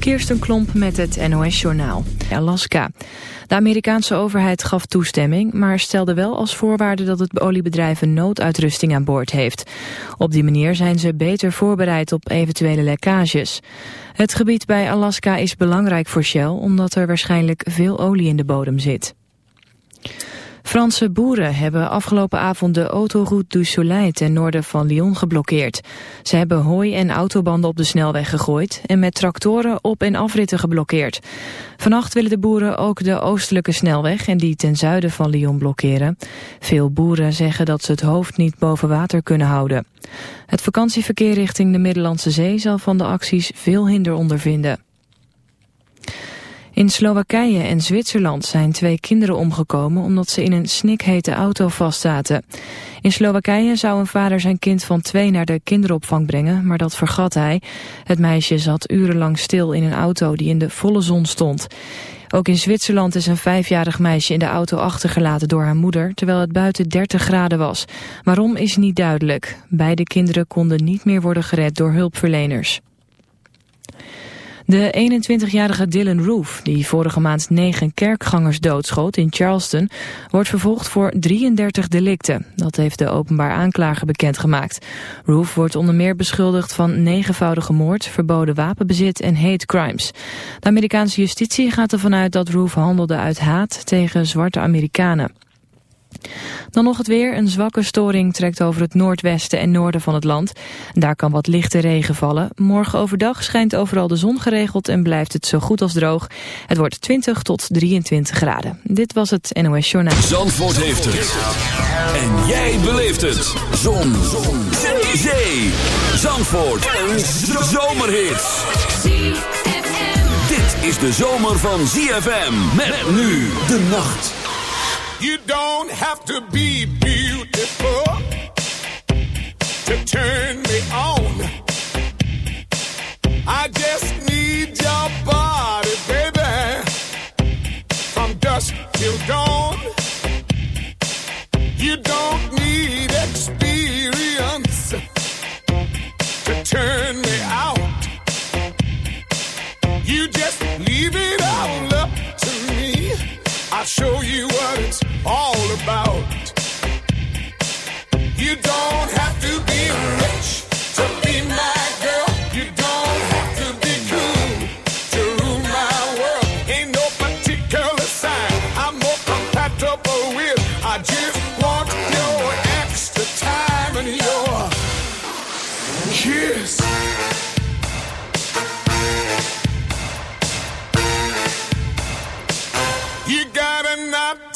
Kirsten Klomp met het NOS-journaal. Alaska. De Amerikaanse overheid gaf toestemming, maar stelde wel als voorwaarde dat het oliebedrijf een nooduitrusting aan boord heeft. Op die manier zijn ze beter voorbereid op eventuele lekkages. Het gebied bij Alaska is belangrijk voor Shell omdat er waarschijnlijk veel olie in de bodem zit. Franse boeren hebben afgelopen avond de autoroute du Soleil ten noorden van Lyon geblokkeerd. Ze hebben hooi en autobanden op de snelweg gegooid en met tractoren op- en afritten geblokkeerd. Vannacht willen de boeren ook de oostelijke snelweg en die ten zuiden van Lyon blokkeren. Veel boeren zeggen dat ze het hoofd niet boven water kunnen houden. Het vakantieverkeer richting de Middellandse Zee zal van de acties veel hinder ondervinden. In Slowakije en Zwitserland zijn twee kinderen omgekomen omdat ze in een snikhete auto vastzaten. In Slowakije zou een vader zijn kind van twee naar de kinderopvang brengen, maar dat vergat hij. Het meisje zat urenlang stil in een auto die in de volle zon stond. Ook in Zwitserland is een vijfjarig meisje in de auto achtergelaten door haar moeder, terwijl het buiten 30 graden was. Waarom is niet duidelijk. Beide kinderen konden niet meer worden gered door hulpverleners. De 21-jarige Dylan Roof, die vorige maand negen kerkgangers doodschoot in Charleston, wordt vervolgd voor 33 delicten. Dat heeft de openbaar aanklager bekendgemaakt. Roof wordt onder meer beschuldigd van negenvoudige moord, verboden wapenbezit en hate crimes. De Amerikaanse justitie gaat ervan uit dat Roof handelde uit haat tegen zwarte Amerikanen. Dan nog het weer. Een zwakke storing trekt over het noordwesten en noorden van het land. Daar kan wat lichte regen vallen. Morgen overdag schijnt overal de zon geregeld en blijft het zo goed als droog. Het wordt 20 tot 23 graden. Dit was het NOS Journaal. Zandvoort heeft het. En jij beleeft het. Zon. zon. Zee. Zandvoort. Een zomerhit. Dit is de zomer van ZFM. Met nu de nacht. You don't have to be beautiful to turn me on. I just need your body, baby, from dusk till dawn. You don't need experience to turn me I'll show you what it's all about. You don't have to be rich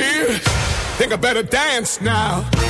kiss. Think I better dance now.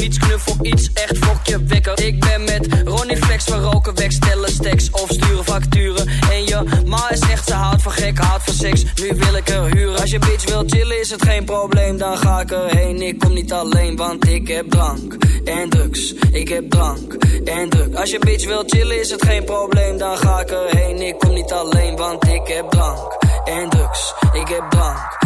niets, knuffel iets, echt fokje wekker. Ik ben met Ronnie Flex, we roken weg, stellen stacks of sturen facturen. En je ma is echt, ze haat van gek, haat van seks, nu wil ik er huren. Als je bitch wil chillen is het geen probleem, dan ga ik erheen. Ik kom niet alleen, want ik heb drank en drugs. Ik heb drank en drugs. Als je bitch wil chillen is het geen probleem, dan ga ik erheen. Ik kom niet alleen, want ik heb drank en drugs. Ik heb drank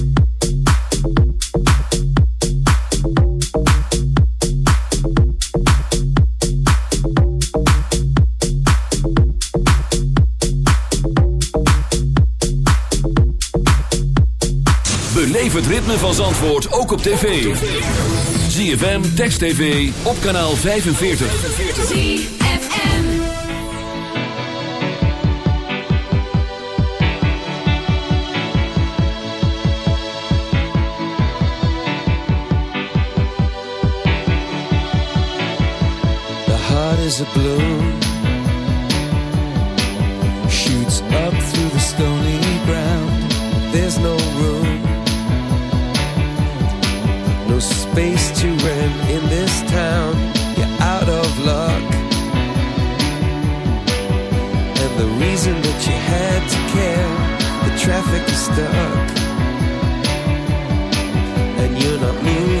Beleef het ritme van Zandvoort ook op tv. ZFM, Text TV, op kanaal 45. The heart is a balloon Shoots up through the stony reason that you had to care. The traffic is stuck. And you're not moving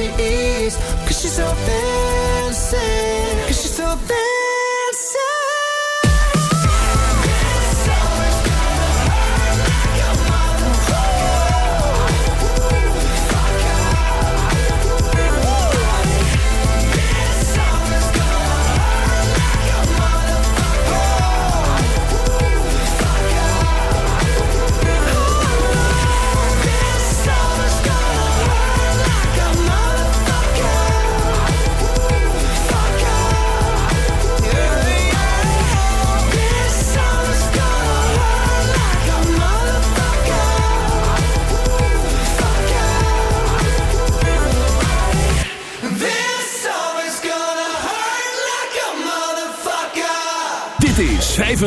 she eats, cause she's so fancy. Cause she's so fancy.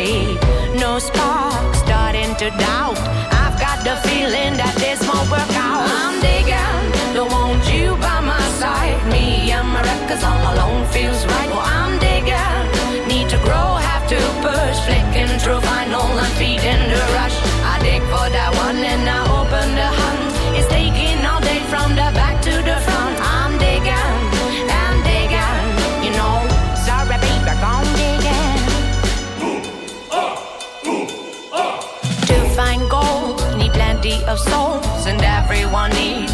See. No spark, starting to doubt. I've got the feeling that this won't work out. I'm digging, don't want you by my side. Me and my records all alone feels right. Well, I need.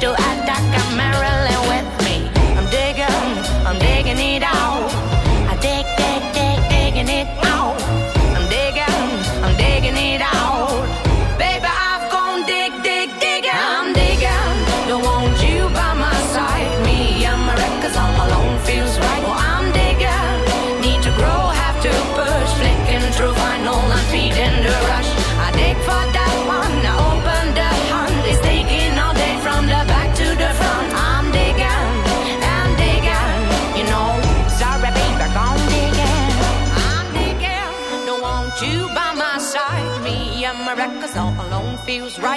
to act,